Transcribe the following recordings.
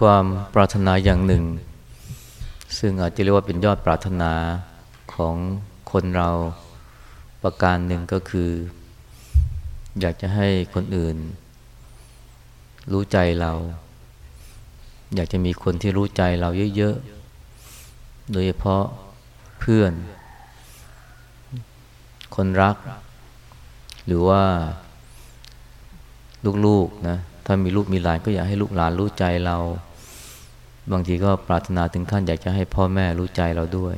ความปรารถนาอย่างหนึ่ง ซึ่งอาจจะเรียกว่าเป็นยอดปรารถนาของคนเราประการหนึ่งก็คือ อยากจะให้คนอื่น รู้ใจเรา อยากจะมีคนที่รู้ใจเราเยอะๆ โดยเฉพาะเพื่อน คนรัก หรือว่าลูกๆนะ ถ้ามีลูกมีหลานก็อยากให้ลูกหลานรู้ใจเรา บางทีก็ปรารถนาถึงขั้นอยากจะให้พ่อแม่รู้ใจเราด้วย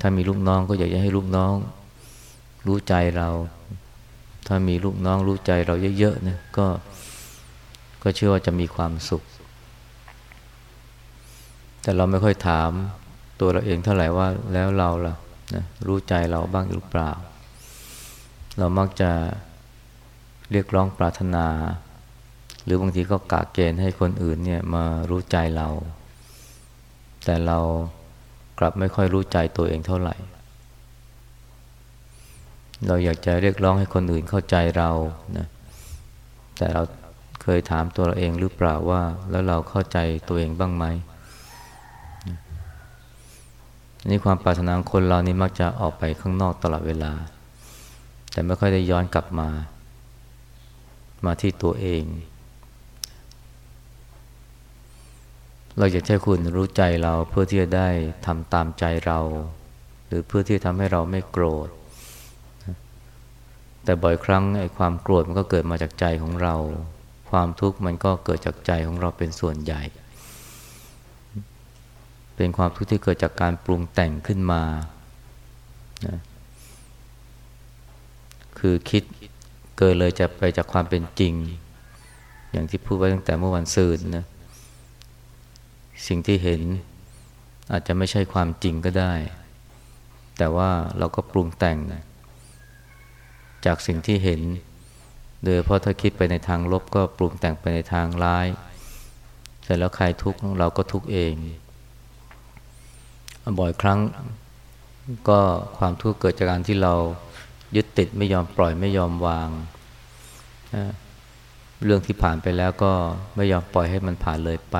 ถ้ามีลูกน้องก็อยากจะให้ลูกน้อง รู้ใจเรา ถ้ามีลูกน้องรู้ใจเราเยอะๆนะก็ก็เชื่อว่าจะมีความสุข แต่เราไม่ค่อยถามตัวเราเองเท่าไหร่ว่าแล้วเราล่ะนะรู้ใจเราบ้างหรือเปล่า เรามักจะ เรียกร้องปรารถนา หรือบางทีก็กะเกณฑ์ให้คนอื่นเนี่ยมารู้ใจเรา แต่เรากลับไม่ค่อยรู้ใจตัวเองเท่าไหร่ เราอยากจะเรียกร้องให้คนอื่นเข้าใจเรานะแต่เราเคยถามตัวเราเองหรือเปล่าว่า แล้วเราเข้าใจตัวเองบ้างไหมนี่ความปรารถนาของคนเรานี่มักจะออกไปข้างนอกตลอดเวลา แต่ไม่ค่อยได้ย้อนกลับมา มาที่ตัวเอง เราอยากให้คุณรู้ใจเราเพื่อที่จะได้ทำตามใจเรา หรือเพื่อที่จะทำให้เราไม่โกรธ แต่บ่อยครั้งไอ้ความโกรธมันก็เกิดมาจากใจของเรา ความทุกข์มันก็เกิดจากใจของเราเป็นส่วนใหญ่ เป็นความทุกข์ที่เกิดจากการปรุงแต่งขึ้นมานะคือคิด เกินเลยจะไปจากความเป็นจริง อย่างที่พูดไว้ตั้งแต่เมื่อวันซืนนะสิ่งที่เห็นอาจจะไม่ใช่ความจริงก็ได้ แต่ว่าเราก็ปรุงแต่ง จากสิ่งที่เห็น โดยเพราะถ้าคิดไปในทางลบก็ปรุงแต่งไปในทางร้าย เสร็จแล้วใครทุกข์เราก็ทุกข์เอง บ่อยครั้งก็ความทุกข์เกิดจากการที่เรายึดติดไม่ยอมปล่อยไม่ยอมวาง เรื่องที่ผ่านไปแล้วก็ไม่ยอมปล่อยให้มันผ่านเลยไป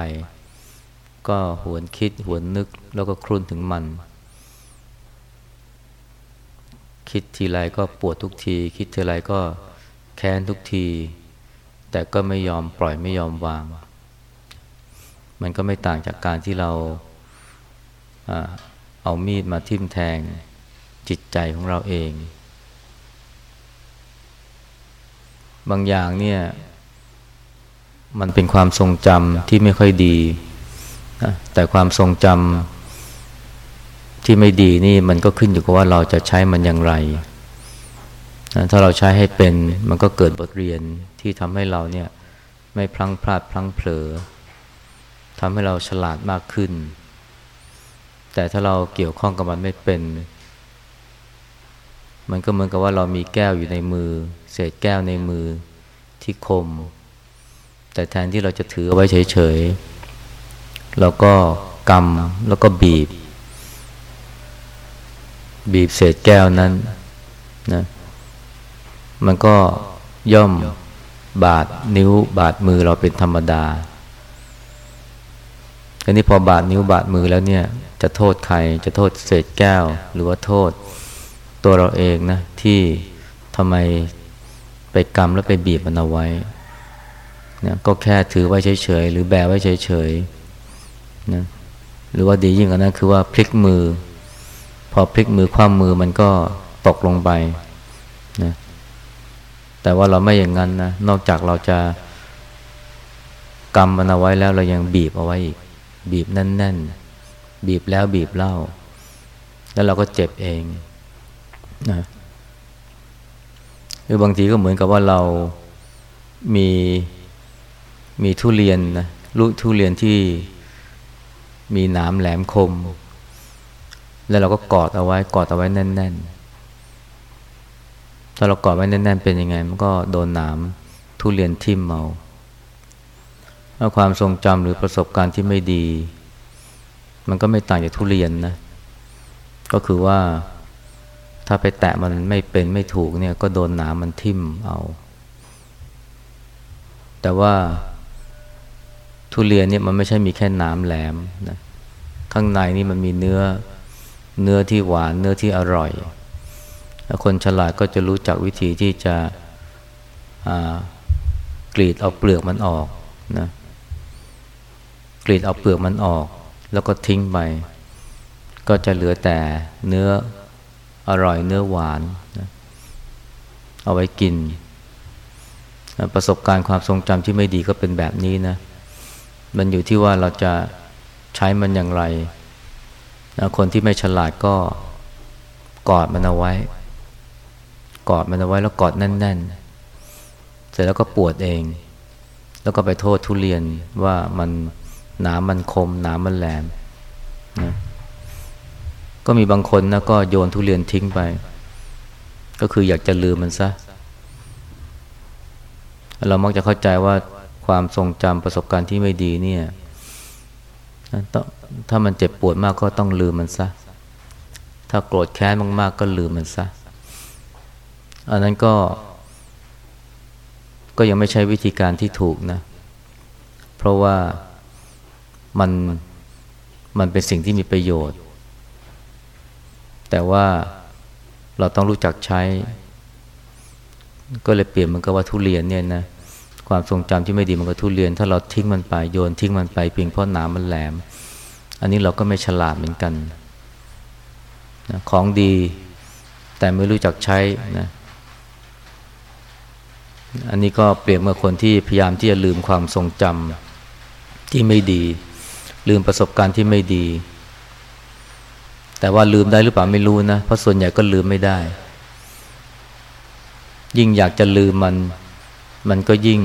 ก็หวนคิดหวนนึกแล้วก็ครุ่นถึงมัน คิดทีไรก็ปวดทุกที คิดทีไรก็แค้นทุกที แต่ก็ไม่ยอมปล่อยไม่ยอมวาง มันก็ไม่ต่างจากการที่เราเอามีดมาทิ่มแทงจิตใจของเราเอง บางอย่างเนี่ย มันเป็นความทรงจำที่ไม่ค่อยดีนะแต่ความทรงจำที่ไม่ดีนี่มันก็ขึ้นอยู่กับว่าเราจะใช้มันอย่างไรนะถ้าเราใช้ให้เป็นมันก็เกิดบทเรียนที่ทำให้เราเนี่ย ไม่พลั้งพลาดพลั้งเผลอทำให้เราฉลาดมากขึ้น แต่ถ้าเราเกี่ยวข้องกับมันไม่เป็น มันก็เหมือนกับว่าเรามีแก้วอยู่ในมือ เศษแก้วในมือที่คม แต่แทนที่เราจะถือเอาไว้เฉยๆเราก็กำแล้วก็บีบ บีบเศษแก้วนั้นนะมันก็ย่อมบาดนิ้วบาดมือเราเป็นธรรมดาอันนี้พอบาดนิ้วบาดมือแล้วเนี่ยจะโทษใครจะโทษเศษแก้ว หรือว่าโทษตัวเราเองนะที่ทำไม ไปกรรมแล้วไปบีบมันเอาไว้นะก็แค่ถือไว้เฉยๆหรือแบไว้เฉยๆนะหรือว่าดียิ่งกว่านั้นคือว่าพลิกมือ พอพลิกมือคว่ำมือมันก็ตกลงไปนะแต่ว่าเราไม่อย่างนั้นนะนอกจากเราจะกรรมมันเอาไว้แล้วเรายังบีบเอาไว้อีกบีบแน่นๆ บีบแล้วบีบเล่า แล้วเราก็เจ็บเองนะ รือบางทีก็เหมือนกับว่าเรามีมีทุเรียนนะลูกทุเรียนที่มีหนามแหลมคม แล้วเราก็กอดเอาไว้กอดเอาไว้แน่น ๆ ถ้าเรากอดไว้แน่น ๆ เป็นยังไง มันก็โดนหนามทุเรียนทิ่มเมาถ้าความทรงจำหรือประสบการณ์ที่ไม่ดี มันก็ไม่ต่างจากทุเรียนนะ ก็คือว่า ถ้าไปแตะมันไม่เป็นไม่ถูกเนี่ยก็โดนหนามมันทิ่มเอา แต่ว่าทุเรียนเนี่ยมันไม่ใช่มีแค่น้ำแหลมนะข้างในนี่มันมีเนื้อเนื้อที่หวานเนื้อที่อร่อยคนฉลาดก็จะรู้จักวิธีที่จะกรีดเอาเปลือกมันออกนะกรีดเอาเปลือกมันออก แล้วก็ทิ้งไป ก็จะเหลือแต่เนื้อ อร่อยเนื้อหวานนะเอาไว้กินประสบการณ์ความทรงจำที่ไม่ดีก็เป็นแบบนี้นะ มันอยู่ที่ว่าเราจะใช้มันอย่างไรนะคนที่ไม่ฉลาดก็กอดมันเอาไว้ กอดมันเอาไว้แล้วกอดแน่น ๆ เสร็จแล้วก็ปวดเอง แล้วก็ไปโทษทุเรียนว่ามันหนามันคมหนามันแหลมนะ ก็มีบางคนนะก็โยนทุเรียนทิ้งไป ก็คืออยากจะลืมมันซะ เรามักจะเข้าใจว่าความทรงจำประสบการณ์ที่ไม่ดีเนี่ยถ้ามันเจ็บปวดมากก็ต้องลืมมันซะ ถ้าโกรธแค้นมากๆ ก็ลืมมันซะ อันนั้นก็ ก็ยังไม่ใช่วิธีการที่ถูกนะ เพราะว่ามันมันเป็นสิ่งที่มีประโยชน์ แต่ว่าเราต้องรู้จักใช้ ก็เลยเปลี่ยนมันก็ว่าทุเรียนเนี่ยนะความทรงจำที่ไม่ดีมันก็ทุเรียน ถ้าเราทิ้งมันไปโยนทิ้งมันไปเพียงเพราะหนามันแหลม อันนี้เราก็ไม่ฉลาดเหมือนกันนะของดี แต่ไม่รู้จักใช้นะอันนี้ก็เปรียบเมื่อคนที่พยายามที่จะลืมความทรงจำที่ไม่ดี ลืมประสบการณ์ที่ไม่ดี แต่ว่าลืมได้หรือเปล่าไม่รู้นะ เพราะส่วนใหญ่ก็ลืมไม่ได้ ยิ่งอยากจะลืมมัน มันก็ยิ่ง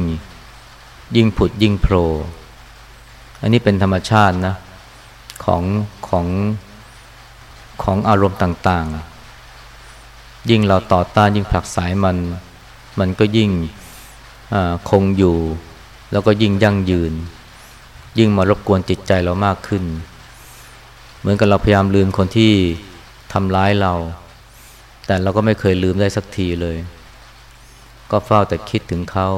ยิ่งผุดยิ่งโผล่อันนี้เป็นธรรมชาตินะ ของของของอารมณ์ต่างๆ ยิ่งเราต่อต้านยิ่งผลักสายมัน มันก็ยิ่งคงอยู่ แล้วก็ยิ่งยั่งยืน ยิ่งมารบกวนจิตใจเรามากขึ้น เหมือนกับเราพยายามลืมคนที่ทำร้ายเรา แต่เราก็ไม่เคยลืมได้สักทีเลย ก็เฝ้าแต่คิดถึงเขา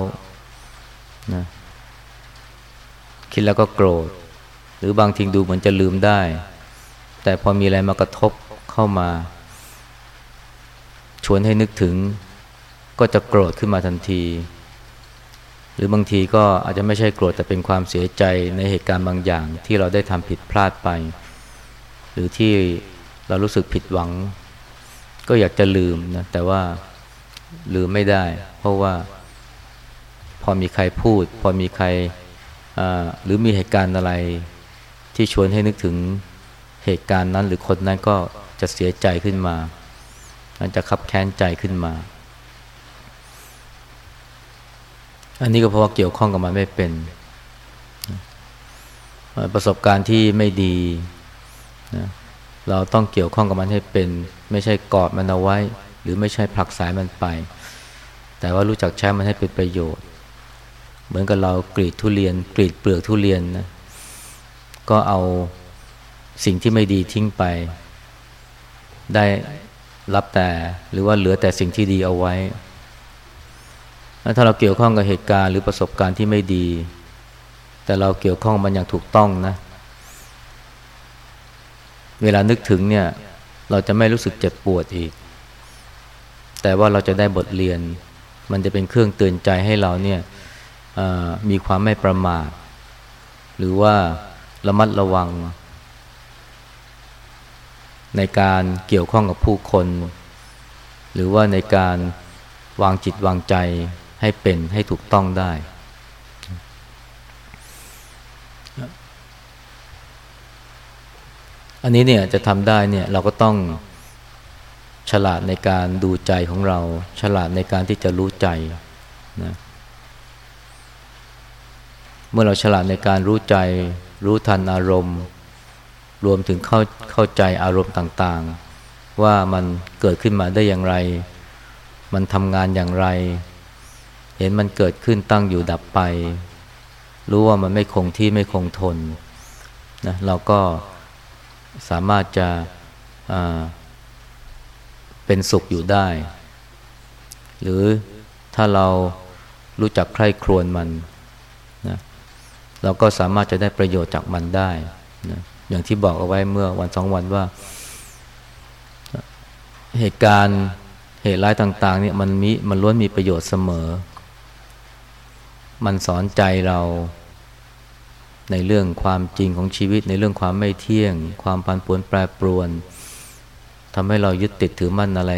นะคิดแล้วก็โกรธ หรือบางทีดูเหมือนจะลืมได้ แต่พอมีอะไรมากระทบเข้ามา ชวนให้นึกถึง ก็จะโกรธขึ้นมาทันที หรือบางทีก็อาจจะไม่ใช่โกรธแต่เป็นความเสียใจในเหตุการณ์บางอย่างที่เราได้ทำผิดพลาดไป หรือที่เรารู้สึกผิดหวัง ก็อยากจะลืมนะแต่ว่าลืมไม่ได้ เพราะว่า พอมีใครพูด พอมีใครหรือมีเหตุการณ์อะไร ที่ชวนให้นึกถึงเหตุการณ์นั้น หรือคนนั้นก็จะเสียใจขึ้นมามันจะขับแค้นใจขึ้นมา อันนี้ก็เพราะว่าเกี่ยวข้องกับมันไม่เป็น ประสบการณ์ที่ไม่ดี นะเราต้องเกี่ยวข้องกับมันให้เป็น ไม่ใช่กอดมันเอาไว้ หรือไม่ใช่ผลักสายมันไป แต่ว่ารู้จักใช้มันให้เป็นประโยชน์ เหมือนกับเรากรีดทุเรียน กรีดเปลือกทุเรียนนะก็เอาสิ่งที่ไม่ดีทิ้งไป ได้รับแต่หรือว่าเหลือแต่สิ่งที่ดีเอาไว้ ถ้าเราเกี่ยวข้องกับเหตุการณ์หรือประสบการณ์ที่ไม่ดี แต่เราเกี่ยวข้องมันอย่างถูกต้องนะ เวลานึกถึงเนี่ย เราจะไม่รู้สึกเจ็บปวดอีก แต่ว่าเราจะได้บทเรียน มันจะเป็นเครื่องเตือนใจให้เราเนี่ยมีความไม่ประมาท หรือว่าระมัดระวัง ในการเกี่ยวข้องกับผู้คน หรือว่าในการวางจิตวางใจให้เป็นให้ถูกต้องได้ อันนี้เนี่ยจะทำได้เนี่ยเราก็ต้องฉลาดในการดูใจของเรา ฉลาดในการที่จะรู้ใจนะเมื่อเราฉลาดในการรู้ใจ รู้ทันอารมณ์ รวมถึงเข้าเข้าใจอารมณ์ต่างๆ ว่ามันเกิดขึ้นมาได้อย่างไร มันทำงานอย่างไร เห็นมันเกิดขึ้นตั้งอยู่ดับไป รู้ว่ามันไม่คงที่ไม่คงทนนะเราก็ สามารถจะเป็นสุขอยู่ได้ หรือถ้าเรารู้จักใคร่ครวญมันนะเราก็สามารถจะได้ประโยชน์จากมันได้นะอย่างที่บอกเอาไว้เมื่อวันสองวันว่า เหตุการณ์เหตุร้ายต่าง ๆ เนี่ยมันมีมันล้วนมีประโยชน์เสมอ มันสอนใจเรา ในเรื่องความจริงของชีวิต ในเรื่องความไม่เที่ยง ความพันปวนแปรปรวนทำให้เรายึดติดถือมั่นอะไร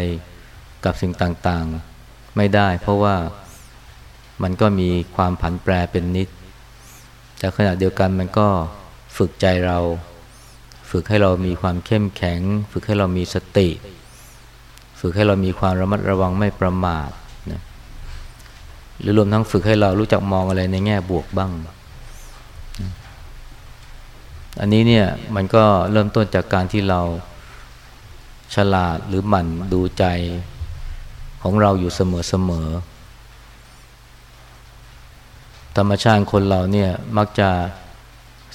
กับสิ่งต่างๆ ไม่ได้ เพราะว่ามันก็มีความผันแปรเป็นนิด แต่ขณะเดียวกันมันก็ฝึกใจเรา ฝึกให้เรามีความเข้มแข็ง ฝึกให้เรามีสติ ฝึกให้เรามีความระมัดระวังไม่ประมาทนะหรือรวมทั้งฝึกให้เรารู้จักมองอะไรในแง่บวกบ้าง อันนี้เนี่ยมันก็เริ่มต้นจากการที่เราฉลาดหรือหมั่นดูใจของเราอยู่เสมอๆธรรมชาติคนเราเนี่ยมักจะ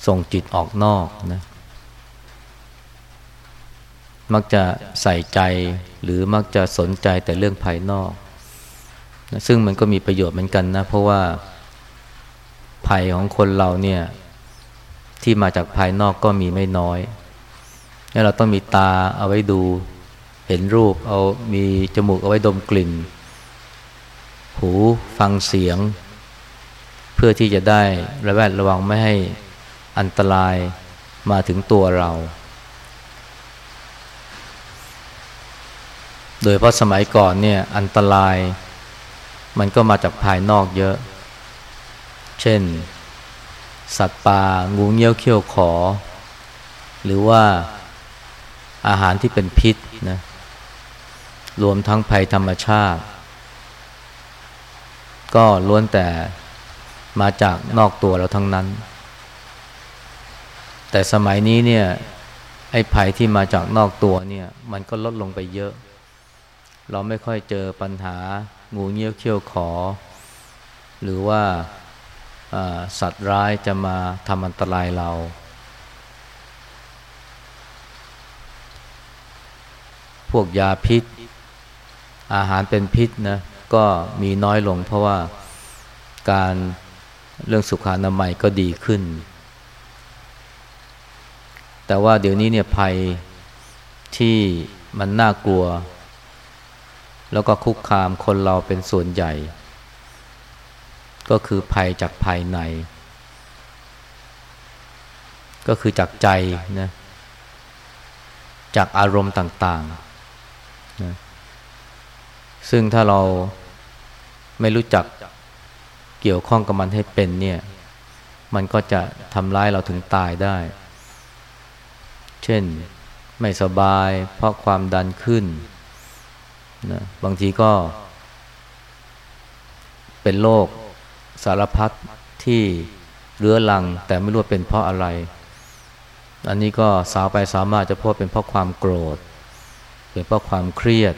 ส่งจิตออกนอกนะ มักจะใส่ใจหรือมักจะสนใจแต่เรื่องภายนอกนะซึ่งมันก็มีประโยชน์เหมือนกันนะ เพราะว่าภัยของคนเราเนี่ย ที่มาจากภายนอกก็มีไม่น้อยแล้วเราต้องมีตาเอาไว้ดู เห็นรูป เอามีจมูกเอาไว้ดมกลิ่น หูฟังเสียง เพื่อที่จะได้ระแวดระวังไม่ให้อันตรายมาถึงตัวเรา โดยเพราะสมัยก่อนเนี่ยอันตราย มันก็มาจากภายนอกเยอะ เช่น สัตว์ป่างูเงี้ยวเขี้ยวขอ หรือว่าอาหารที่เป็นพิษนะรวมทั้งภัยธรรมชาติ ก็ล้วนแต่มาจากนอกตัวเราทั้งนั้น แต่สมัยนี้เนี่ยไอ้ภัยที่มาจากนอกตัวเนี่ยมันก็ลดลงไปเยอะ เราไม่ค่อยเจอปัญหางูเงี้ยวเขี้ยวขอ หรือว่า สัตว์ร้ายจะมาทำอันตรายเรา พวกยาพิษ อาหารเป็นพิษนะก็มีน้อยลงเพราะว่าการเรื่องสุขอนามัยก็ดีขึ้น แต่ว่าเดี๋ยวนี้เนี่ยภัยที่มันน่ากลัว แล้วก็คุกคามคนเราเป็นส่วนใหญ่ ก็คือภัยจากภายใน ก็คือจากใจนะจากอารมณ์ต่างๆนะซึ่งถ้าเราไม่รู้จักเกี่ยวข้องกับมันให้เป็นเนี่ย มันก็จะทำร้ายเราถึงตายได้ เช่นไม่สบายเพราะความดันขึ้นนะบางทีก็เป็นโรค สารพัดที่เรื้อรัง แต่ไม่รู้เป็นเพราะอะไร อันนี้ก็สาวไปสามารถจะพบเป็นเพราะความโกรธ เป็นเพราะความเครียด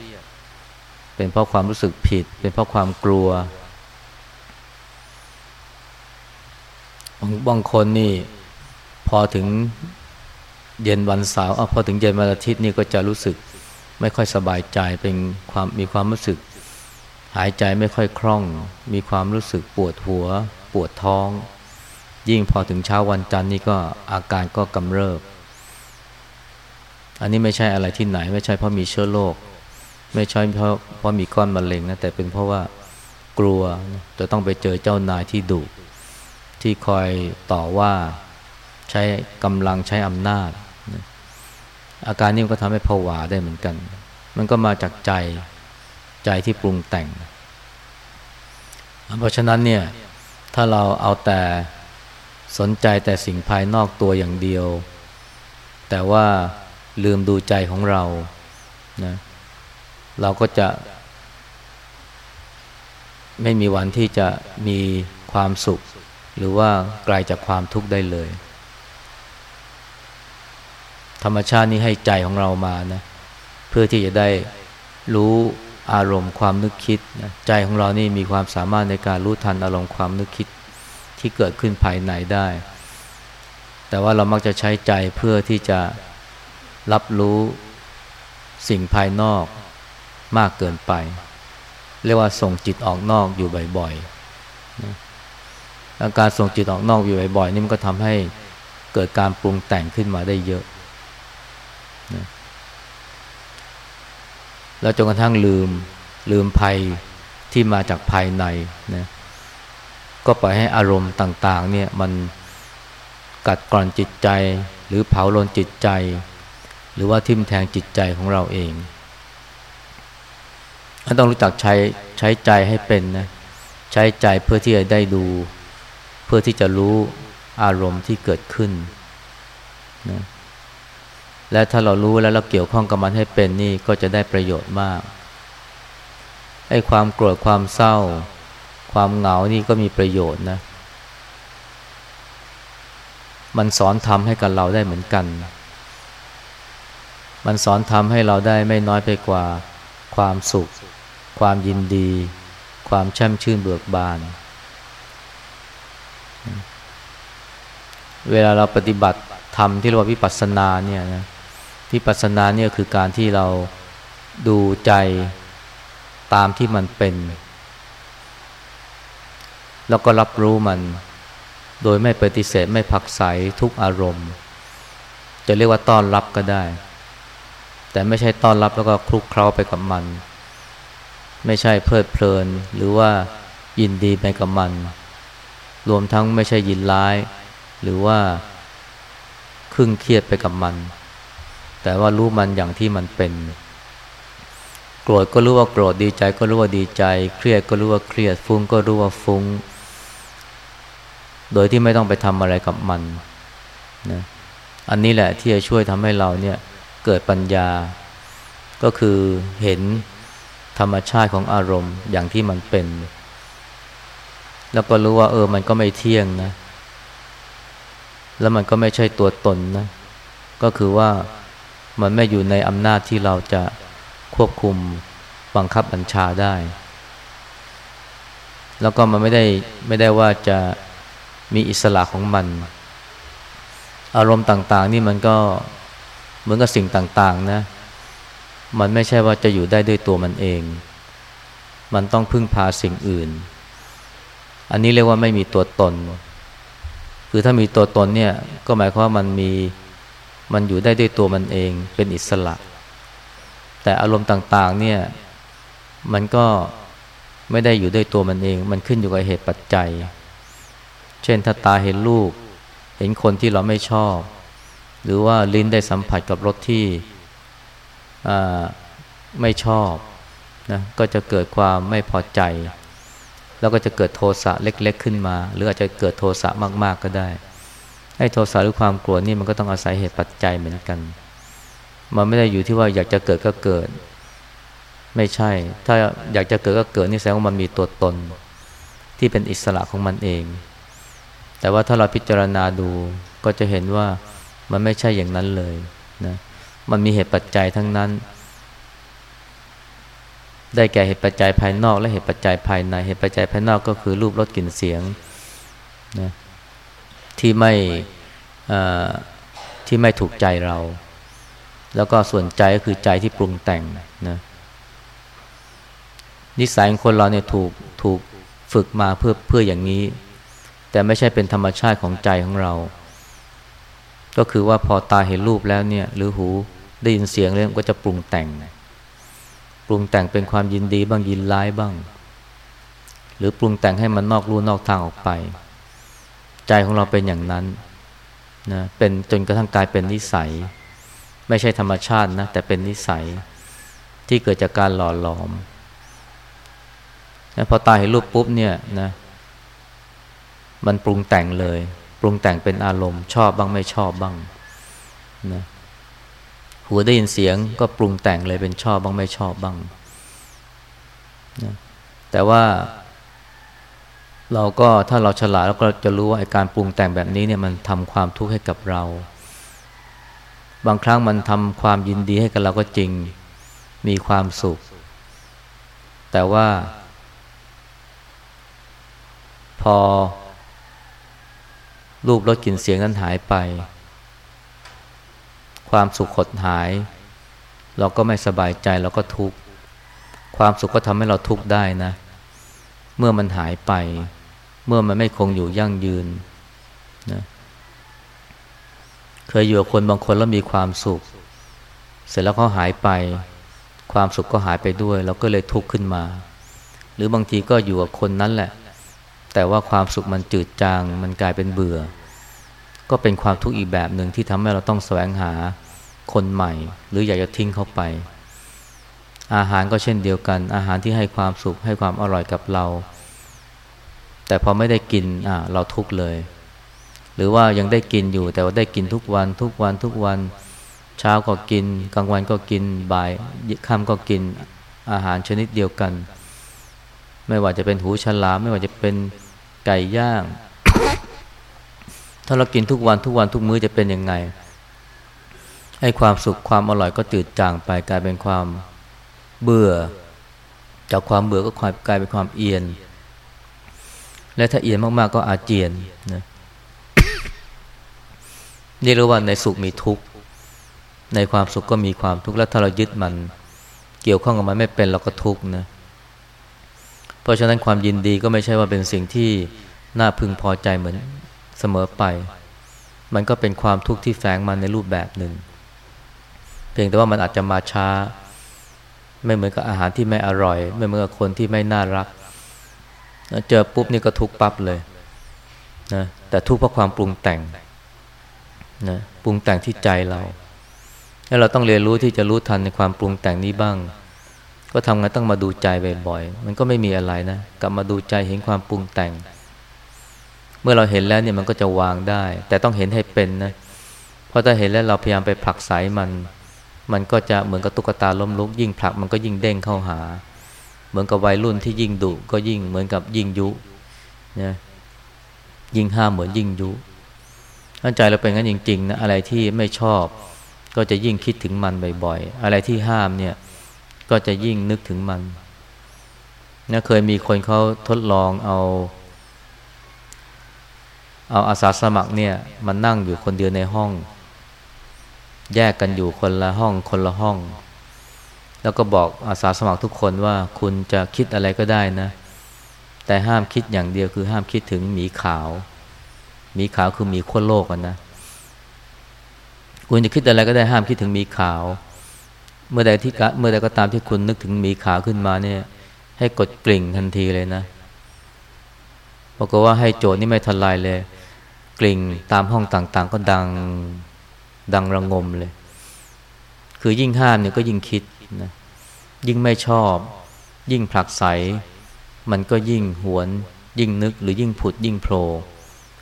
เป็นเพราะความรู้สึกผิด เป็นเพราะความกลัวบางคนนี่พอถึงเย็นวันเสาร์พอถึงเย็นวันอาทิตย์นี่ก็จะรู้สึกไม่ค่อยสบายใจเป็นความมีความรู้สึก หายใจไม่ค่อยคล่อง มีความรู้สึกปวดหัว ปวดท้อง ยิ่งพอถึงเช้าวันจันทร์นี่ก็อาการก็กำเริบ อันนี้ไม่ใช่อะไรที่ไหน ไม่ใช่เพราะมีเชื้อโรคไม่ใช่เพราะเพราะมีก้อนมะเร็งนะแต่เป็นเพราะว่ากลัวจะต้องไปเจอเจ้านายที่ดุที่คอยต่อว่าใช้กำลังใช้อำนาจ อาการนี้ก็ทำให้ผวาได้เหมือนกัน มันก็มาจากใจ ใจที่ปรุงแต่ง เพราะฉะนั้นเนี่ยถ้าเราเอาแต่สนใจแต่สิ่งภายนอกตัวอย่างเดียว แต่ว่าลืมดูใจของเรานะเราก็จะ ไม่มีวันที่จะมีความสุข หรือว่าไกลาจากความทุกข์ได้เลย ธรรมชาตินี้ให้ใจของเรามานะ เพื่อที่จะได้รู้ อารมณ์ความนึกคิดนะใจของเรานี่มีความสามารถในการรู้ทันอารมณ์ความนึกคิดที่เกิดขึ้นภายในได้ แต่ว่าเรามักจะใช้ใจเพื่อที่จะรับรู้สิ่งภายนอกมากเกินไป เรียกว่าส่งจิตออกนอกอยู่บ่อยๆนะอาการส่งจิตออกนอกอยู่บ่อยๆนี่มันก็ทำให้เกิดการปรุงแต่งขึ้นมาได้เยอะนะ แล้วจนกระทั่งลืมลืมภัยที่มาจากภายในนะก็ปล่อยให้อารมณ์ต่าง ๆ เนี่ยมันกัดกร่อนจิตใจ หรือเผาลนจิตใจ หรือว่าทิ่มแทงจิตใจของเราเองต้องรู้จักใช้ใช้ใจให้เป็นนะใช้ใจเพื่อที่จะได้ดู เพื่อที่จะรู้อารมณ์ที่เกิดขึ้นนะ และถ้าเรารู้แล้วเราเกี่ยวข้องกับมันให้เป็นนี่ก็จะได้ประโยชน์มากไอ้ความโกรธความเศร้า ความเหงานี่ก็มีประโยชน์นะ มันสอนทำให้กับเราได้เหมือนกัน มันสอนทำให้เราได้ไม่น้อยไปกว่า ความสุข ความยินดี ความแช่มชื่นเบิกบาน เวลาเราปฏิบัติธรรมที่เรียกว่าวิปัสสนาเนี่ยนะ วิปัสสนาเนี่ยคือการที่เราดูใจตามที่มันเป็น แล้วก็รับรู้มัน โดยไม่ปฏิเสธไม่ผักใสทุกอารมณ์ จะเรียกว่าต้อนรับก็ได้ แต่ไม่ใช่ต้อนรับแล้วก็คลุกเคล้าไปกับมัน ไม่ใช่เพลิดเพลิน หรือว่ายินดีไปกับมัน รวมทั้งไม่ใช่ยินร้าย หรือว่าครึ่งเครียดไปกับมัน แต่ว่ารู้มันอย่างที่มันเป็น โกรธก็รู้ว่าโกรธดีใจก็รู้ว่าดีใจ เครียดก็รู้ว่าเครียดฟุ้งก็รู้ว่าฟุ้ง โดยที่ไม่ต้องไปทำอะไรกับมันนะอันนี้แหละที่จะช่วยทำให้เราเนี่ยเกิดปัญญา ก็คือเห็นธรรมชาติของอารมณ์อย่างที่มันเป็น แล้วก็รู้ว่าเออมันก็ไม่เที่ยงนะ แล้วมันก็ไม่ใช่ตัวตนนะ ก็คือว่า มันไม่อยู่ในอำนาจที่เราจะควบคุมบังคับบัญชาได้ แล้วก็มันไม่ได้ไม่ได้ว่าจะมีอิสระของมัน อารมณ์ต่าง ๆ นี่มันก็เหมือนกับสิ่งต่าง ๆ นะ มันไม่ใช่ว่าจะอยู่ได้ด้วยตัวมันเอง มันต้องพึ่งพาสิ่งอื่น อันนี้เรียกว่าไม่มีตัวตน คือถ้ามีตัวตนเนี่ยก็หมายความว่ามันมี มันอยู่ได้ด้วยตัวมันเองเป็นอิสระ แต่อารมณ์ต่างๆเนี่ยมันก็ไม่ได้อยู่ด้วยตัวมันเอง มันขึ้นอยู่กับเหตุปัจจัย เช่นถ้าตาเห็นรูปเห็นคนที่เราไม่ชอบ หรือว่าลิ้นได้สัมผัสกับรสที่ไม่ชอบนะก็จะเกิดความไม่พอใจ แล้วก็จะเกิดโทสะเล็ก ๆ ขึ้นมา หรืออาจจะเกิดโทสะมาก ๆ ก็ได้ ให้โทสะหรือความกลัวนี่มันก็ต้องอาศัยเหตุปัจจัยเหมือนกัน มันไม่ได้อยู่ที่ว่าอยากจะเกิดก็เกิด ไม่ใช่ ถ้าอยากจะเกิดก็เกิดนี่แสดงว่ามันมีตัวตน ที่เป็นอิสระของมันเอง แต่ว่าถ้าเราพิจารณาดูก็จะเห็นว่ามันไม่ใช่อย่างนั้นเลยนะ มันมีเหตุปัจจัยทั้งนั้น ได้แก่เหตุปัจจัยภายนอก และเหตุปัจจัยภายใน เหตุปัจจัยภายนอกก็คือรูปรสกลิ่นเสียงนะ ที่ไม่ที่ไม่ถูกใจเรา แล้วก็ส่วนใจก็คือใจที่ปรุงแต่งนะนิสัยของคนเราเนี่ยถูกถูกฝึกมาเพื่อเพื่ออย่างนี้ แต่ไม่ใช่เป็นธรรมชาติของใจของเรา ก็คือว่าพอตาเห็นรูปแล้วเนี่ย หรือหูได้ยินเสียงแล้วก็จะปรุงแต่ง ปรุงแต่งเป็นความยินดีบ้างยินร้ายบ้าง หรือปรุงแต่งให้มันนอกรูนอกทางออกไป ใจของเราเป็นอย่างนั้นนะเป็นจนกระทั่งกลายเป็นนิสัย ไม่ใช่ธรรมชาตินะแต่เป็นนิสัยที่เกิดจากการหล่อหลอมพอตายเห็นรูปปุ๊บเนี่ยนะมันปรุงแต่งเลย ปรุงแต่งเป็นอารมณ์ ชอบบ้างไม่ชอบบ้างนะหัวได้ยินเสียงก็ปรุงแต่งเลยเป็นชอบบ้างไม่ชอบบ้างนะแต่ว่า เราก็ถ้าเราฉลาดแล้วก็จะรู้ว่าการปรุงแต่งแบบนี้เนี่ยมันทำความทุกข์ให้กับเรา บางครั้งมันทำความยินดีให้กับเราก็จริงมีความสุข แต่ว่า พอ รูปรสกลิ่นเสียงนั้นหายไป ความสุขหดหาย เราก็ไม่สบายใจเราก็ทุกข์ความสุขก็ทำให้เราทุกข์ได้นะ เมื่อมันหายไป เมื่อมันไม่คงอยู่ยั่งยืนนะเคยอยู่กับคนบางคนแล้วมีความสุข เสร็จแล้วเขาหายไป ความสุขก็หายไปด้วย เราก็เลยทุกข์ขึ้นมา หรือบางทีก็อยู่กับคนนั้นแหละ แต่ว่าความสุขมันจืดจาง มันกลายเป็นเบื่อ ก็เป็นความทุกข์อีกแบบหนึ่งที่ทำให้เราต้องแสวงหาคนใหม่ หรืออยากจะทิ้งเขาไป อาหารก็เช่นเดียวกัน อาหารที่ให้ความสุขให้ความอร่อยกับเรา แต่พอไม่ได้กินอ่าเราทุกข์เลย หรือว่ายังได้กินอยู่ แต่ว่าได้กินทุกวันทุกวันทุกวัน เช้าก็กิน กลางวันก็กิน บ่ายค่ำก็กินอาหารชนิดเดียวกัน ไม่ว่าจะเป็นหูฉลาม ไม่ว่าจะเป็นไก่ย่าง ถ้าเรากินทุกวันทุกวันทุกมื้อจะเป็นยังไงให้ความสุขความอร่อยก็จืดจางไปกลายเป็นความเบื่อ จากความเบื่อก็กลายเป็นความเอียน และถ้าเอียนมากๆก็อาเจียนนะนี่เรียกว่าในสุขมีทุกข์ ในความสุขก็มีความทุกข์แล้วถ้าเรายึดมัน เกี่ยวข้องกับมันไม่เป็นเราก็ทุกข์นะเพราะฉะนั้นความยินดีก็ไม่ใช่ว่าเป็นสิ่งที่น่าพึงพอใจเหมือนเสมอไป มันก็เป็นความทุกข์ที่แฝงมาในรูปแบบหนึ่ง เพียงแต่ว่ามันอาจจะมาช้า ไม่เหมือนกับอาหารที่ไม่อร่อย ไม่เหมือนกับคนที่ไม่น่ารัก เจอปุ๊บนี่ก็ทุกปั๊บเลยนะแต่ทุกเพราะความปรุงแต่งนะปรุงแต่งที่ใจเราแล้วเราต้องเรียนรู้ที่จะรู้ทันในความปรุงแต่งนี้บ้าง ก็ทำไงต้องมาดูใจบ่อยๆมันก็ไม่มีอะไรนะกลับมาดูใจเห็นความปรุงแต่ง เมื่อเราเห็นแล้วเนี่ยมันก็จะวางได้ แต่ต้องเห็นให้เป็นนะเพราะถ้าเห็นแล้วเราพยายามไปผลักไสมัน มันก็จะเหมือนกับตุ๊กตาล้มลุกยิ่งผลักมันก็ยิ่งเด้งเข้าหา เหมือนกับวัยรุ่นที่ยิ่งดุก็ยิ่งเหมือนกับยิ่งยุนะยิ่งห้ามเหมือนยิ่งยุถ้าใจเราเป็นงั้นจริงๆนะอะไรที่ไม่ชอบ ก็จะยิ่งคิดถึงมันบ่อยๆ อะไรที่ห้ามเนี่ยก็จะยิ่งนึกถึงมันนะเคยมีคนเขาทดลองเอา เอาอาสาสมัครเนี่ยมันนั่งอยู่คนเดียวในห้อง แยกกันอยู่คนละห้องคนละห้อง แล้วก็บอกอาสาสมัครทุกคนว่าคุณจะคิดอะไรก็ได้นะ แต่ห้ามคิดอย่างเดียวคือห้ามคิดถึงหมีขาว หมีขาวคือหมีขั้วโลกนะ คุณจะคิดอะไรก็ได้ห้ามคิดถึงหมีขาว เมื่อใดที่เมื่อใดก็ตามที่คุณนึกถึงหมีขาวขึ้นมาเนี่ย ให้กดกลิ่งทันทีเลยนะบอกว่าให้โจทย์นี่ไม่ทลายเลย กลิ่งตามห้องต่างๆ ก็ดังดังระงมเลย คือยิ่งห้ามเนี่ยก็ยิ่งคิดนะ ยิ่งไม่ชอบ ยิ่งผลักไส มันก็ยิ่งหวน ยิ่งนึกหรือยิ่งผุดยิ่งโผล่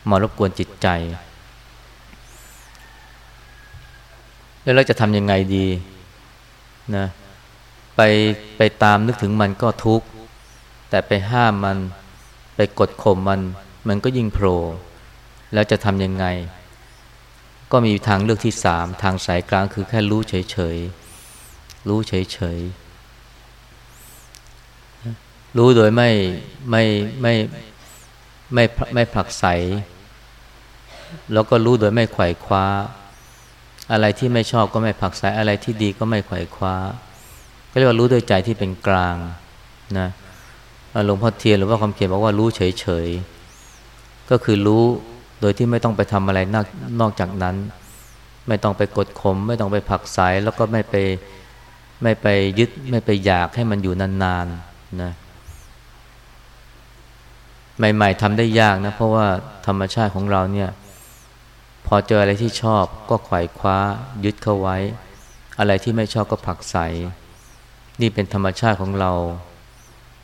มารบกวนจิตใจ แล้วเราจะทำยังไงดีนะไปไปตามนึกถึงมันก็ทุกข์ แต่ไปห้ามมันไปกดข่มมัน มันก็ยิ่งโผล่แล้วจะทำยังไง ก็มีทางเลือกที่สามทางสายกลางคือแค่รู้เฉยๆรู้เฉยๆ รู้โดยไม่ไม่ไม่ไม่ไม่ผลักไสแล้วก็รู้โดยไม่ไขว่คว้า อะไรที่ไม่ชอบก็ไม่ผลักใส อะไรที่ดีก็ไม่ไขว่คว้า ก็เรียกว่ารู้ด้วยใจที่เป็นกลางนะหลวงพ่อเทียนหรือว่าคำเขียนบอกว่ารู้เฉยๆ ก็คือรู้โดยที่ไม่ต้องไปทำอะไรนอกนอกจากนั้น ไม่ต้องไปกดข่มไม่ต้องไปผักสายแล้วก็ไม่ไปไม่ไปยึดไม่ไปอยากให้มันอยู่นานๆนะ ใหม่ๆทำได้ยากนะ เพราะว่าธรรมชาติของเราเนี่ย พอเจออะไรที่ชอบก็ไขว่คว้ายึดเข้าไว้ อะไรที่ไม่ชอบก็ผักใส นี่เป็นธรรมชาติของเรา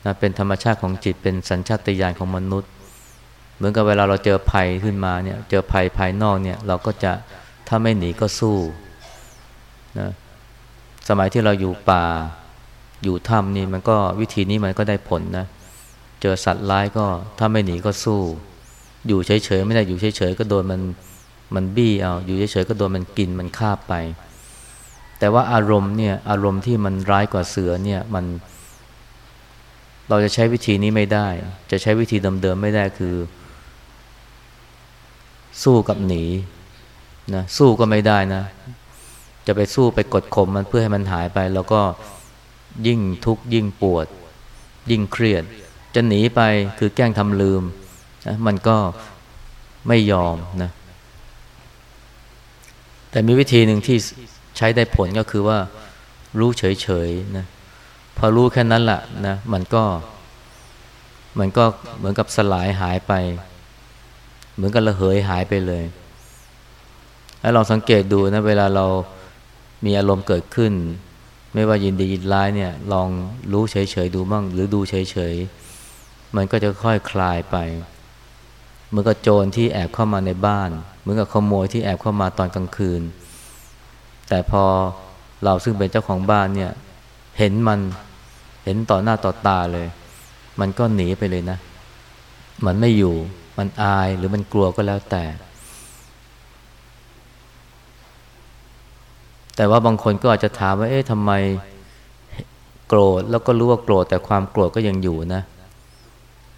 นะเป็นธรรมชาติของจิตเป็นสัญชาตญาณของมนุษย์ เหมือนกับเวลาเราเจอภัยขึ้นมาเนี่ย เจอภัยภายนอกเนี่ย เราก็จะถ้าไม่หนีก็สู้นะสมัยที่เราอยู่ป่าอยู่ถ้ำนี่มันก็วิธีนี้มันก็ได้ผลนะเจอสัตว์ร้ายก็ถ้าไม่หนีก็สู้ อยู่เฉยๆไม่ได้อยู่เฉยๆก็โดนมันมันบี้เอาอยู่เฉยๆก็โดนมันกินมันคาไป แต่ว่าอารมณ์เนี่ยอารมณ์ที่มันร้ายกว่าเสือเนี่ยมัน เราจะใช้วิธีนี้ไม่ได้ จะใช้วิธีเดิมๆไม่ได้คือ สู้กับหนีนะสู้ก็ไม่ได้นะ จะไปสู้ไปกดข่มมันเพื่อให้มันหายไป แล้วก็ยิ่งทุกข์ยิ่งปวด ยิ่งเครียด จะหนีไปคือแกล้งทำลืมนะมันก็ไม่ยอมนะ แต่มีวิธีหนึ่งที่ใช้ได้ผลก็คือว่า รู้เฉยๆนะพอรู้แค่นั้นแหละนะมันก็ มันก็เหมือนกับสลายหายไป เหมือนกับระเหยหายไปเลยแล้วลองสังเกตดูนะเวลาเรามีอารมณ์เกิดขึ้น ไม่ว่ายินดียินร้ายเนี่ย ลองรู้เฉยๆดูบ้างหรือดูเฉยๆ มันก็จะค่อยคลายไปเหมือนกับโจรที่แอบเข้ามาในบ้าน เหมือนกับขโมยที่แอบเข้ามาตอนกลางคืน แต่พอเราซึ่งเป็นเจ้าของบ้านเนี่ย เห็นมันเห็นต่อหน้าต่อตาเลย มันก็หนีไปเลยนะ มันไม่อยู่ มันอายหรือมันกลัวก็แล้วแต่ แต่ว่าบางคนก็อาจจะถามว่า เอ๊ะทำไมโกรธแล้วก็รู้ว่าโกรธแต่ความโกรธก็ยังอยู่นะ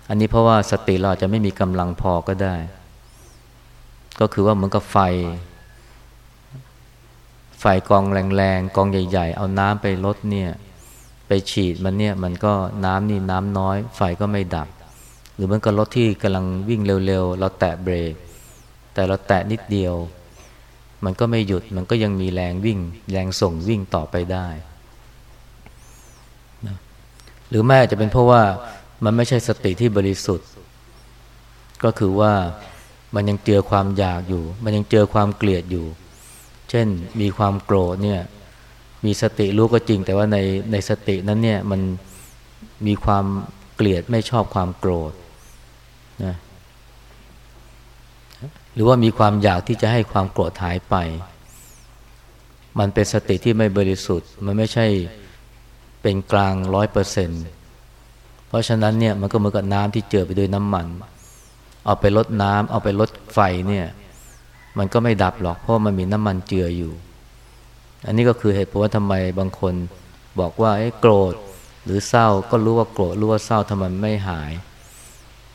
อันนี้เพราะว่าสติเราจะไม่มีกำลังพอก็ได้ ก็คือว่าเหมือนกับไฟ ไฟกองแรงๆ กองใหญ่ ๆ เอาน้ำไปลดเนี่ย ไปฉีดมันเนี่ยมันก็น้ำนี่น้ำน้อย ไฟก็ไม่ดับ หรือมันก็รถที่กำลังวิ่งเร็วๆ เราแตะเบรก แต่เราแตะนิดเดียว มันก็ไม่หยุดมันก็ยังมีแรงวิ่ง แรงส่งวิ่งต่อไปได้หรือแม่จะเป็นเพราะว่า มันไม่ใช่สติที่บริสุทธิ์ ก็คือว่ามันยังเจอความอยากอยู่ มันยังเจอความเกลียดอยู่ เช่นมีความโกรธเนี่ยมีสติรู้ก็จริง แต่ว่าในในสตินั้นเนี่ยมันมีความเกลียดไม่ชอบความโกรธนะหรือว่ามีความอยากที่จะให้ความโกรธหายไป มันเป็นสติที่ไม่บริสุทธิ์ มันไม่ใช่เป็นกลางร้อยเปอร์เซ็นต์ ราะฉะนั้นเนี่ยมันก็เหมือนกับน้ำที่เจือไปด้วยน้ำมัน เอาไปลดน้ำเอาไปลดไฟเนี่ยมันก็ไม่ดับหรอกเพราะมันมีน้ำมันเจืออยู่ อันนี้ก็คือเหตุผลว่าทำไมบางคนบอกว่าโกรธหรือเศร้าก็รู้ว่าโกรธรู้ว่าเศร้าทำไมไม่หาย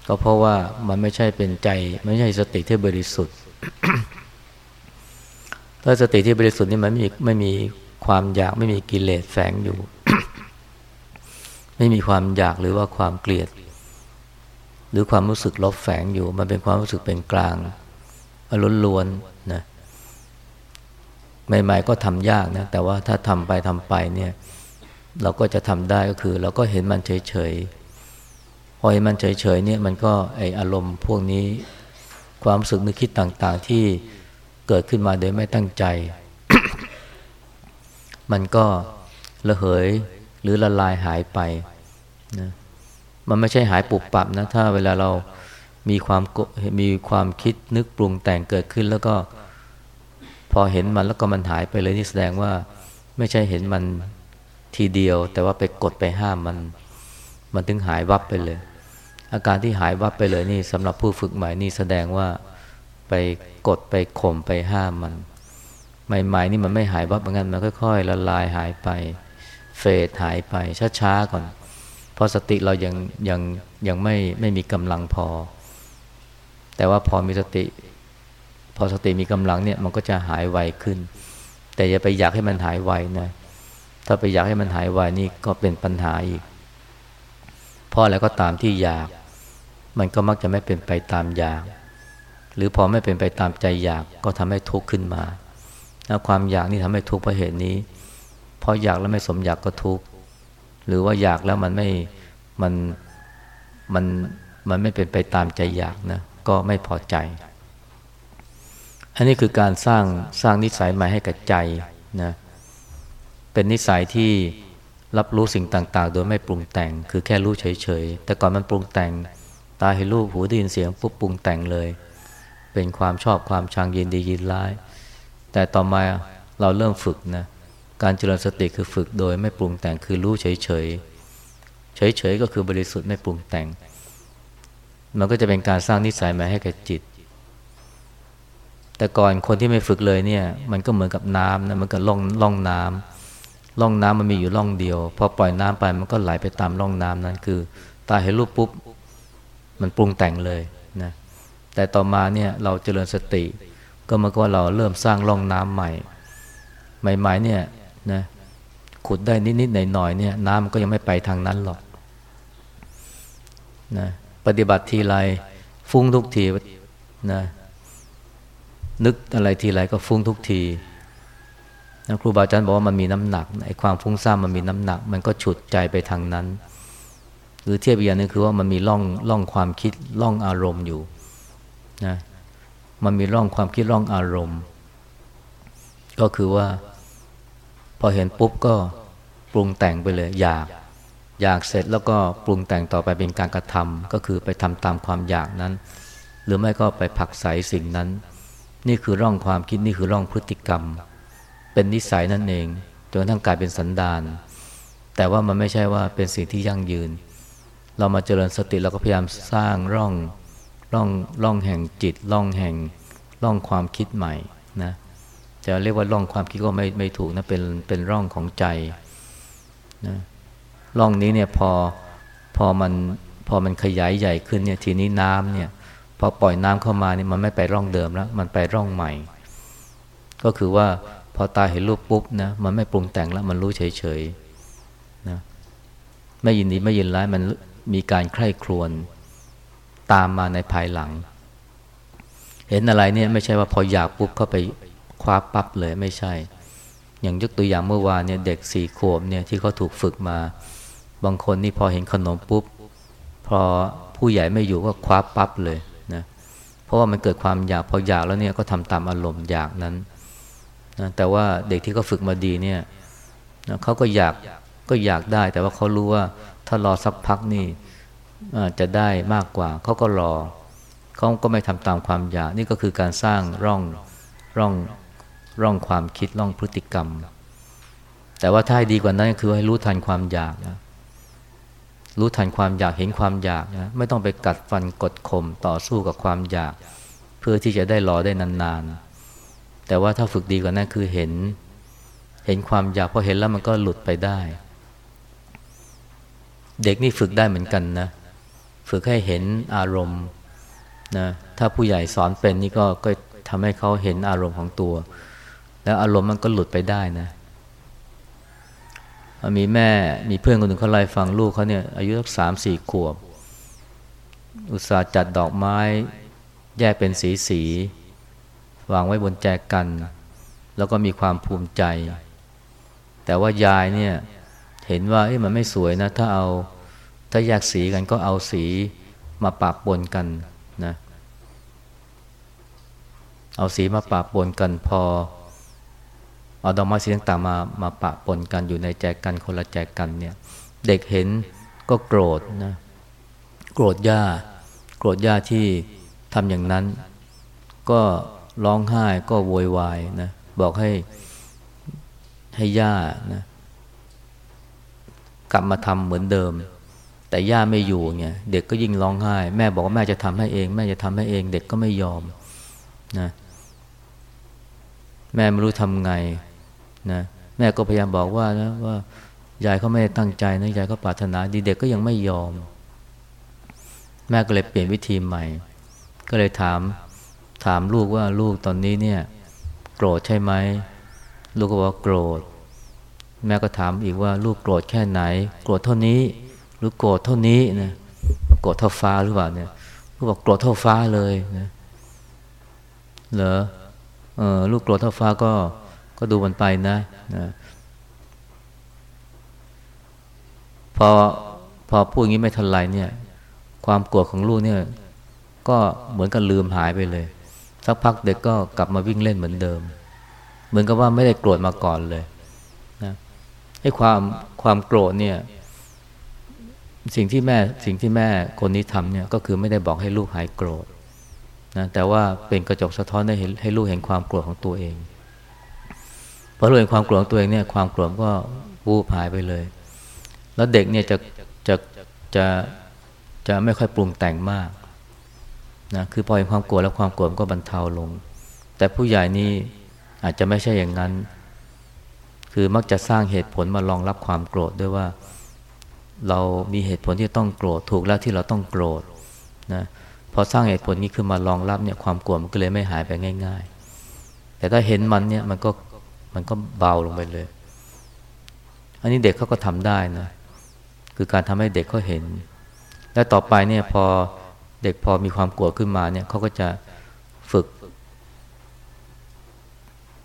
ก็เพราะว่ามันไม่ใช่เป็นใจ ไม่ใช่สติที่บริสุทธิ์ ถ้าสติที่บริสุทธิ์นี่มันไม่มีไม่มีความอยากไม่มีกิเลสแฝงอยู่ ไม่มีความอยากหรือว่าความเกลียด หรือความรู้สึกลบแฝงอยู่ มันเป็นความรู้สึกเป็นกลางล้นล้วนนะใหม่ ๆ ก็ทำยากนะแต่ว่าถ้าทำไปทำไปเนี่ยเราก็จะทำได้ก็คือ เราก็เห็นมันเฉยๆพอเห็นมันเฉยๆเนี่ยมันก็ไออารมณ์พวกนี้ความรู้สึกนึกคิดต่าง ๆ ที่เกิดขึ้นมาโดยไม่ตั้งใจ มันก็ระเหย หรือละลายหายไปนะมันไม่ใช่หายปุบปับนะ ถ้าเวลาเรามีความมีความคิดนึกปรุงแต่งเกิดขึ้น แล้วก็พอเห็นมันแล้วก็มันหายไปเลยนี่แสดงว่าไม่ใช่เห็นมันทีเดียว แต่ว่าไปกดไปห้ามมัน มันถึงหายวับไปเลย อาการที่หายวับไปเลยนี่สำหรับผู้ฝึกใหม่นี่แสดงว่าไปกดไปข่มไปห้ามมัน ใหม่ๆนี่มันไม่หายวับเหมือนกันมันค่อยๆละลายหายไป เฟดหายไปช้าๆก่อน เพราะสติเรายังยังยังไม่ไม่มีกำลังพอ แต่ว่าพอมีสติ พอสติมีกำลังเนี่ยมันก็จะหายไวขึ้น แต่อย่าไปอยากให้มันหายไวนะถ้าไปอยากให้มันหายไวนี่ก็เป็นปัญหาอีกเพราะอะไรก็ตามที่อยาก มันก็มักจะไม่เป็นไปตามอยาก หรือพอไม่เป็นไปตามใจอยากก็ทำให้ทุกข์ขึ้นมาแล้วความอยากนี่ทำให้ทุกข์เพราะเหตุนี้ เพราะอยากแล้วไม่สมอยากก็ทุกข์หรือว่าอยากแล้วมันไม่มันมันมันไม่เป็นไปตามใจอยากนะก็ไม่พอใจ อันนี้คือการสร้างสร้างนิสัยใหม่ให้กับใจนะเป็นนิสัยที่รับรู้สิ่งต่าง ๆ โดยไม่ปรุงแต่ง คือแค่รู้เฉยๆแต่ก่อนมันปรุงแต่ง ตาเห็นรูปหูได้ยินเสียงปุ๊บปรุงแต่งเลย เป็นความชอบความชังยินดียินร้าย แต่ต่อมาเราเริ่มฝึกนะ การเจริญสติคือฝึกโดยไม่ปรุงแต่งคือรู้เฉยเฉยเฉยเฉยก็คือบริสุทธิ์ไม่ปรุงแต่ง มันก็จะเป็นการสร้างนิสัยมาให้แก่จิต แต่ก่อนคนที่ไม่ฝึกเลยเนี่ย มันก็เหมือนกับน้ำนะมันก็ล่องล่องน้ำล่องน้ำมันมีอยู่ล่องเดียวพอปล่อยน้ำไปมันก็ไหลไปตามล่องน้ำนั้นคือ ตาเห็นรูปปุ๊บมันปรุงแต่งเลยนะแต่ต่อมาเนี่ยเราเจริญสติ ก็มื่อว่าเราเริ่มสร้างล่องน้ำใหม่ ใหม่ๆเนี่ย นะขุดได้นิด ๆ หน่อยๆเนี่ยน้ำก็ยังไม่ไปทางนั้นหรอกนะปฏิบัติทีไรฟุ้งทุกทีนะนึกอะไรทีไรก็ฟุ้งทุกทีนะครูบาอาจารย์บอกว่ามันมีน้ำหนักไอ้ความฟุ้งซ่านมันมีน้ำหนัก มันก็ฉุดใจไปทางนั้น หรือเทียบอีกอย่างนึงคือว่ามันมีร่องร่องความคิดร่องอารมณ์อยู่นะมันมีร่องความคิดร่องอารมณ์ ก็คือว่า พอเห็นปุ๊บก็ปรุงแต่งไปเลย อยาก อยากเสร็จแล้วก็ปรุงแต่งต่อไปเป็นการกระทำก็คือไปทำตามความอยากนั้น หรือไม่ก็ไปผักใสสิ่งนั้น นี่คือร่องความคิดนี่คือร่องพฤติกรรม เป็นนิสัยนั่นเองจนทั้งกลายเป็นสันดานแต่ว่ามันไม่ใช่ว่าเป็นสิ่งที่ยั่งยืน เรามาเจริญสติเราก็พยายามสร้างร่องร่องร่องแห่งจิตร่องแห่งร่องความคิดใหม่นะ จะเรียกว่าร่องความคิดก็ไม่ไม่ถูกนะเป็นเป็นร่องของใจนะร่องนี้เนี่ยพอพอมันพอมันขยายใหญ่ขึ้นเนี่ยทีนี้น้ำเนี่ยพอปล่อยน้ำเข้ามาเนี่ยมันไม่ไปร่องเดิมแล้ว มันไปร่องใหม่ ก็คือว่าพอตาเห็นรูปปุ๊บนะมันไม่ปรุงแต่งแล้วมันรู้เฉยๆนะไม่ยินดีไม่ยินร้ายมันมีการใคร่ครวญตามมาในภายหลัง เห็นอะไรเนี่ยไม่ใช่ว่าพออยากปุ๊บเข้าไป คว้าปั๊บเลยไม่ใช่ อย่างยกตัวอย่างเมื่อวานเนี่ยเด็กสี่ขวบเนี่ยที่เขาถูกฝึกมา บางคนนี่พอเห็นขนมปุ๊บ พอผู้ใหญ่ไม่อยู่ก็คว้าปั๊บเลยนะเพราะว่ามันเกิดความอยากพออยากแล้วเนี่ยก็ทำตามอารมณ์อยากนั้นนะแต่ว่าเด็กที่เขาฝึกมาดีเนี่ยนะเขาก็อยากก็อยากได้ แต่ว่าเขารู้ว่าถ้ารอสักพักนี่จะได้มากกว่าเขาก็รอเขาก็ไม่ทำตามความอยาก นี่ก็คือการสร้างร่องร่อง ร่องความคิดร่องพฤติกรรม แต่ว่าถ้าให้ดีกว่านั้นคือให้รู้ทันความอยากนะรู้ทันความอยากเห็นความอยากนะไม่ต้องไปกัดฟันกดข่มต่อสู้กับความอยาก เพื่อที่จะได้รอได้นานๆ แต่ว่าถ้าฝึกดีกว่านั้นคือเห็น เห็นความอยากพอเห็นแล้วมันก็หลุดไปได้ เด็กนี่ฝึกได้เหมือนกันนะ ฝึกให้เห็นอารมณ์นะถ้าผู้ใหญ่สอนเป็นนี่ก็ก็ทำให้เขาเห็นอารมณ์ของตัว แล้วอารมณ์มันก็หลุดไปได้นะมีแม่มีเพื่อนคนหนึ่งเขาไล่ฟังลูกเขาเนี่ยอายุสักสามสี่ขวบ อุตส่าห์จัดดอกไม้ แยกเป็นสีสีวางไว้บนแจกัน แล้วก็มีความภูมิใจ แต่ว่ายายเนี่ยเห็นว่ามันไม่สวยนะ ถ้าเอาถ้าแยกสีกันก็เอาสีมาปะปนกันนะ เอาสีมาปะปนกันพอ เอาดอกไม้สีต่างๆมามาปะปนกันอยู่ในแจกันคนละแจกันเนี่ย เด็กเห็นก็โกรธนะโกรธย่า โกรธย่าที่ทำอย่างนั้น ก็ร้องไห้ก็โวยวายนะบอกให้ให้ย่านะกลับมาทำเหมือนเดิม แต่ย่าไม่อยู่เนี่ยเด็กก็ยิ่งร้องไห้ แม่บอกว่าแม่จะทำให้เอง แม่จะทำให้เอง เด็กก็ไม่ยอมนะแม่ไม่รู้ทำไง นะแม่ก็พยายามบอกว่านะว่ายายเขาไม่ได้ตั้งใจนะยายก็ปรารถนาดีเด็กก็ยังไม่ยอม แม่ก็เลยเปลี่ยนวิธีใหม่ ก็เลยถามถามลูกว่าลูกตอนนี้เนี่ย โกรธใช่ไหมลูกก็บอกโกรธ แม่ก็ถามอีกว่าลูกโกรธแค่ไหน โกรธเท่านี้ หรือโกรธเท่านี้นะโกรธเท่าฟ้าหรือเปล่าเนี่ยลูกบอกโกรธเท่าฟ้าเลยนะเหรอเออลูกโกรธเท่าฟ้าก็ ก็ดูมันไปนะนะพอพอพูดอย่างนี้ไม่ทันไรเนี่ย ความโกรธของลูกเนี่ย ก็เหมือนกับลืมหายไปเลย สักพักเด็กก็กลับมาวิ่งเล่นเหมือนเดิม เหมือนกับว่าไม่ได้โกรธมาก่อนเลยนะไอ้ความความโกรธเนี่ย สิ่งที่แม่สิ่งที่แม่คนนี้ทำเนี่ย ก็คือไม่ได้บอกให้ลูกหายโกรธนะแต่ว่าเป็นกระจกสะท้อนให้ให้ลูกเห็นความโกรธของตัวเอง พอรู้เห็นความโกรธของตัวเองเนี่ยความโกรธก็วูบหายไปเลย แล้วเด็กเนี่ยจะจะจะจะไม่ค่อยปรุงแต่งมากนะคือพอเห็นความโกรธแล้วความโกรธก็บรรเทาลง แต่ผู้ใหญ่นี่อาจจะไม่ใช่อย่างนั้น คือมักจะสร้างเหตุผลมารองรับความโกรธด้วยว่า เรามีเหตุผลที่ต้องโกรธถูกแล้วที่เราต้องโกรธนะพอสร้างเหตุผลนี้ขึ้นมารองรับเนี่ยความกลัวมันก็เลยไม่หายไปง่าย ๆ แต่ถ้าเห็นมันเนี่ยมันก็ มันก็เบาลงไปเลย อันนี้เด็กเขาก็ทำได้นะ คือการทำให้เด็กเขาเห็น และต่อไปเนี่ยพอเด็กพอมีความโกรธขึ้นมาเนี่ยเขาก็จะฝึก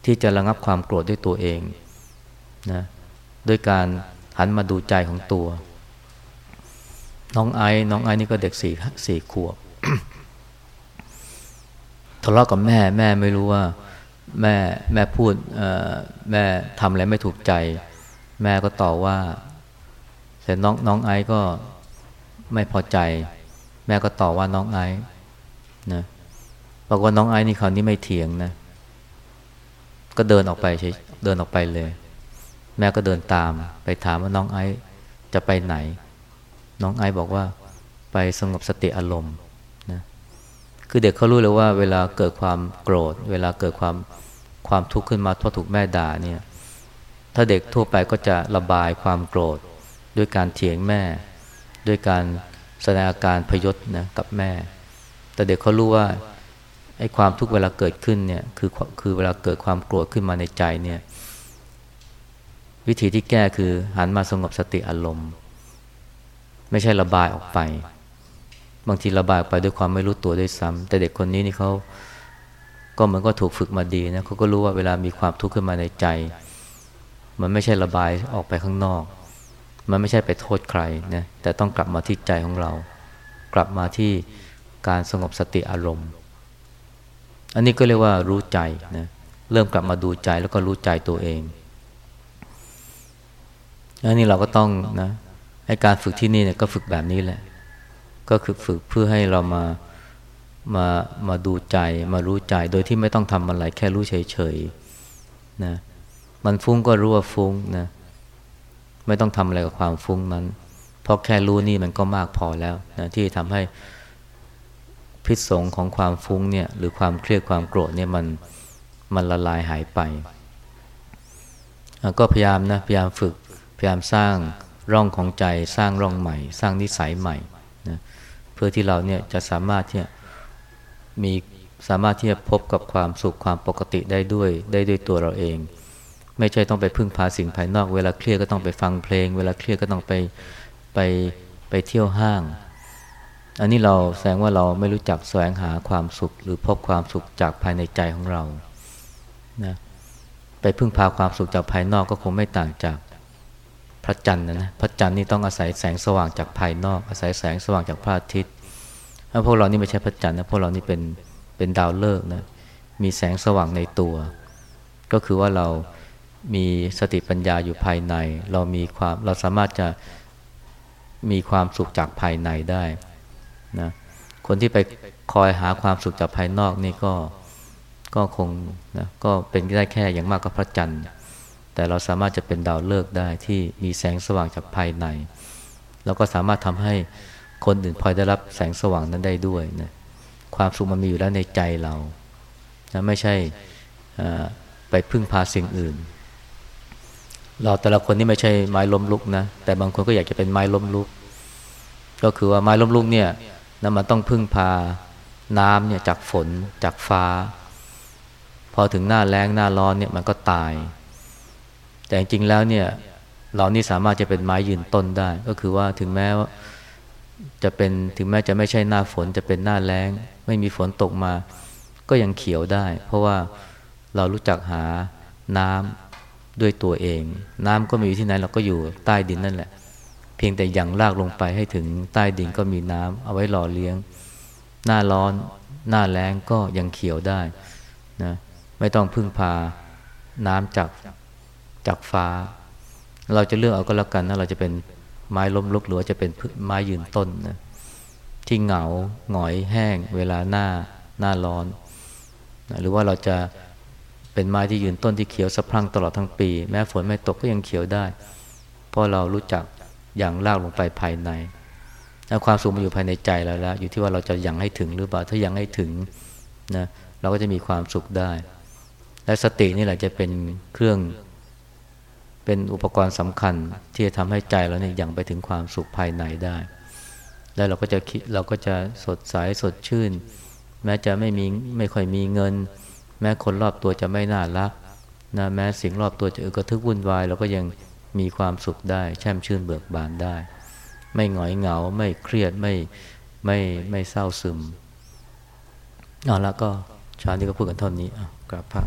ที่จะระงับความโกรธด้วยตัวเองนะด้วยการหันมาดูใจของตัว น้องไอ้น้องไอ้นี่ก็เด็กสี่สี่ขวบทะเลาะกับแม่แม่ไม่รู้ว่า แม่แม่พูดแม่ทำอะไรไม่ถูกใจ แม่ก็ต่อว่าแต่น้องน้องไอ้ก็ไม่พอใจ แม่ก็ต่อว่าน้องไอ้นะบอกว่าน้องไอ้นี่คราวนี้ไม่เถียงนะ ก็เดินออกไปใช่เดินออกไปเลย แม่ก็เดินตาม ไปถามว่าน้องไอ้จะไปไหน น้องไอ้บอกว่าไปสงบสติอารมณ์นะคือเด็กเขารู้เลยว่าเวลาเกิดความโกรธ เวลาเกิดความ ความทุกข์ขึ้นมาเพราะถูกแม่ด่าเนี่ย ถ้าเด็กทั่วไปก็จะระบายความโกรธ ด้วยการเถียงแม่ ด้วยการแสดงอาการพยศนะกับแม่ แต่เด็กเขารู้ว่าไอ้ความทุกข์เวลาเกิดขึ้นเนี่ยคือคือเวลาเกิดความโกรธขึ้นมาในใจเนี่ย วิธีที่แก้คือหันมาสงบสติอารมณ์ ไม่ใช่ระบายออกไป บางทีระบายไปด้วยความไม่รู้ตัวด้วยซ้ำแต่เด็กคนนี้นี่เขา ก็เหมือนก็ถูกฝึกมาดีนะเขาก็รู้ว่าเวลามีความทุกข์ขึ้นมาในใจ มันไม่ใช่ระบายออกไปข้างนอก มันไม่ใช่ไปโทษใครนะแต่ต้องกลับมาที่ใจของเรา กลับมาที่การสงบสติอารมณ์ อันนี้ก็เรียกว่ารู้ใจนะเริ่มกลับมาดูใจแล้วก็รู้ใจตัวเองอันนี้เราก็ต้องนะให้การฝึกที่นี่เนี่ยก็ฝึกแบบนี้แหละ ก็คือฝึกเพื่อให้เรามา มามาดูใจมารู้ใจโดยที่ไม่ต้องทำอะไรแค่รู้เฉยๆนะมันฟุ้งก็รู้ว่าฟุ้งนะไม่ต้องทำอะไรกับความฟุ้งนั้นเพราะแค่รู้นี่มันก็มากพอแล้วนะที่ทำให้พิษสงของความฟุ้งเนี่ยหรือความเครียดความโกรธเนี่ยมันมันละลายหายไป ก็พยายามนะพยายามฝึกพยายามสร้างร่องของใจสร้างร่องใหม่ สร้างนิสัยใหม่นะเพื่อที่เราเนี่ยจะสามารถที่ มีสามารถที่จะพบกับความสุขความปกติได้ด้วย ได้ด้วยตัวเราเอง ไม่ใช่ต้องไปพึ่งพาสิ่งภายนอก เวลาเครียดก็ต้องไปฟังเพลง เวลาเครียดก็ต้องไปไปไปเที่ยวห้าง อันนี้เราแสดงว่าเราไม่รู้จักแสวงหาความสุข หรือพบความสุขจากภายในใจของเรานะไปพึ่งพาความสุขจากภายนอกก็คงไม่ต่างจากพระจันทร์นะนะพระจันทร์นี่ต้องอาศัยแสงสว่างจากภายนอก อาศัยแสงสว่างจากพระอาทิตย์ พวกเรานี่ไม่ใช่พระจันทร์นะพวกเรานี่เป็นเป็นดาวฤกษ์นะมีแสงสว่างในตัว ก็คือว่าเรามีสติปัญญาอยู่ภายใน เรามีความเราสามารถจะมีความสุขจากภายในได้นะคนที่ไปคอยหาความสุขจากภายนอกนี่ก็ก็คงนะก็เป็นได้แค่อย่างมากก็พระจันทร์ แต่เราสามารถจะเป็นดาวฤกษ์ได้ที่มีแสงสว่างจากภายใน แล้วก็สามารถทำให้ คนอื่นพลอยได้รับแสงสว่างนั้นได้ด้วยนะความสุขมันมีอยู่แล้วในใจเรานะไม่ใช่ไปพึ่งพาสิ่งอื่น เราแต่ละคนนี่ไม่ใช่ไม้ล้มลุกนะแต่บางคนก็อยากจะเป็นไม้ล้มลุก ก็คือว่าไม้ล้มลุกเนี่ยนะมันต้องพึ่งพาน้ำเนี่ยจากฝนจากฟ้า พอถึงหน้าแรงหน้าร้อนเนี่ยมันก็ตาย แต่จริงๆแล้วเนี่ยเรานี่สามารถจะเป็นไม้ยืนต้นได้ ก็คือว่าถึงแม้ว่า จะเป็นถึงแม้จะไม่ใช่หน้าฝนจะเป็นหน้าแรงไม่มีฝนตกมา ก็ยังเขียวได้ เพราะว่าเรารู้จักหาน้ำด้วยตัวเอง น้ำก็มีอยู่ที่ไหนเราก็อยู่ใต้ดินนั่นแหละ เพียงแต่ยังลากลงไปให้ถึงใต้ดินก็มีน้ำเอาไว้หล่อเลี้ยง หน้าร้อน หน้าแรงก็ยังเขียวได้นะไม่ต้องพึ่งพาน้ำจากจากฟ้า เราจะเลือกเอาก็แล้วกันนะเราจะเป็น ไม้ล้มลุกหรือจะเป็นไม้ยืนต้นนะที่เหงาหงอยแห้ง เวลาหน้าหน้าร้อนนะหรือว่าเราจะเป็นไม้ที่ยืนต้นที่เขียวสะพรั่งตลอดทั้งปี แม้ฝนไม่ตกก็ยังเขียวได้ เพราะเรารู้จักอย่างลากลงไปภายในแล้วความสุขมันอยู่ภายในใจเราแล้ว อยู่ที่ว่าเราจะยังให้ถึงหรือเปล่าถ้ายังให้ถึงนะเราก็จะมีความสุขได้ และสตินี่แหละจะเป็นเครื่อง เป็นอุปกรณ์สำคัญที่จะทำให้ใจเราเนี่ยยังไปถึงความสุขภายในได้ แล้วเราก็จะคิดเราก็จะสดใสสดชื่น แม้จะไม่มีไม่ค่อยมีเงิน แม้คนรอบตัวจะไม่น่ารักนะแม้สิ่งรอบตัวจะอึกระทึกวุ่นวายเราก็ยังมีความสุขได้ แช่มชื่นเบิกบานได้ ไม่หงอยเหงาไม่เครียดไม่ไม่ไม่เศร้าซึมเอาละก็ช้านี้ก็พูดกันเท่านี้อะกราบพระ